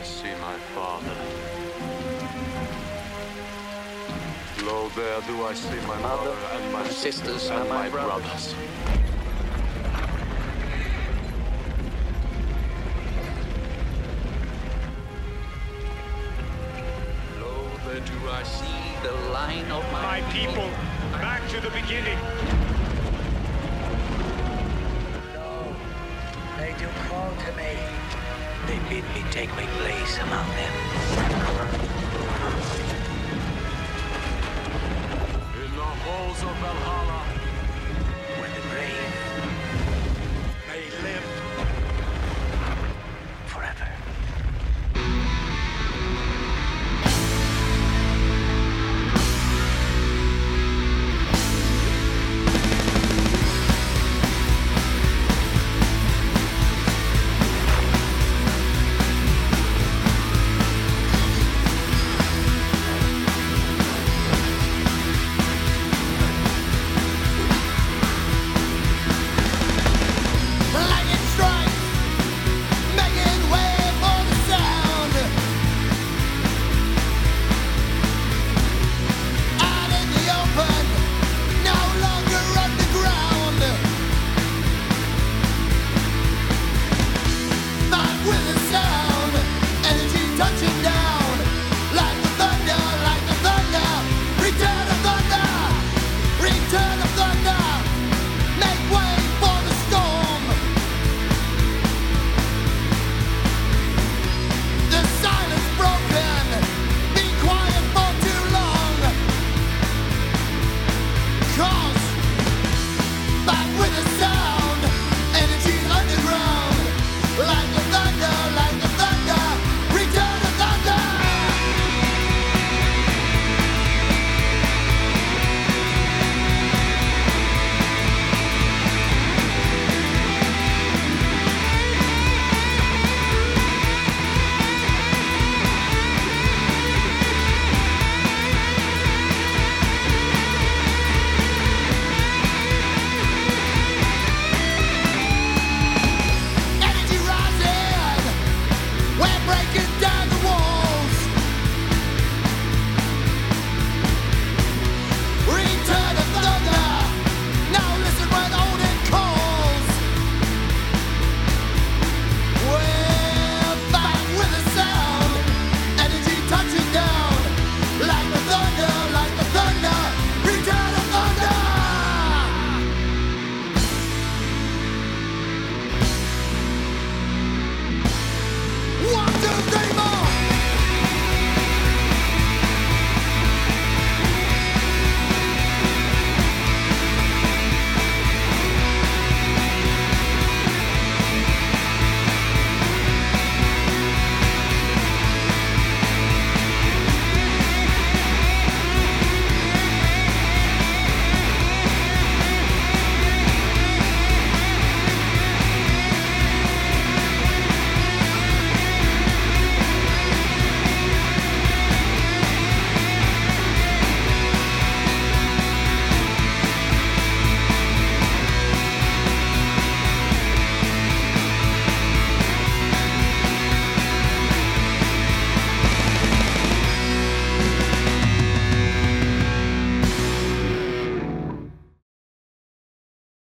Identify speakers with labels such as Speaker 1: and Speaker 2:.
Speaker 1: I see my father. Lo, there do I see my
Speaker 2: mother,
Speaker 1: mother and my
Speaker 2: sisters
Speaker 1: and,
Speaker 2: and my,
Speaker 1: my
Speaker 2: brothers.
Speaker 1: brothers.
Speaker 2: Lo, there do I see the line of my,
Speaker 3: my people. people. Back to the beginning.
Speaker 4: They do call to me. They bid me take my place among them. In the halls of Valhalla.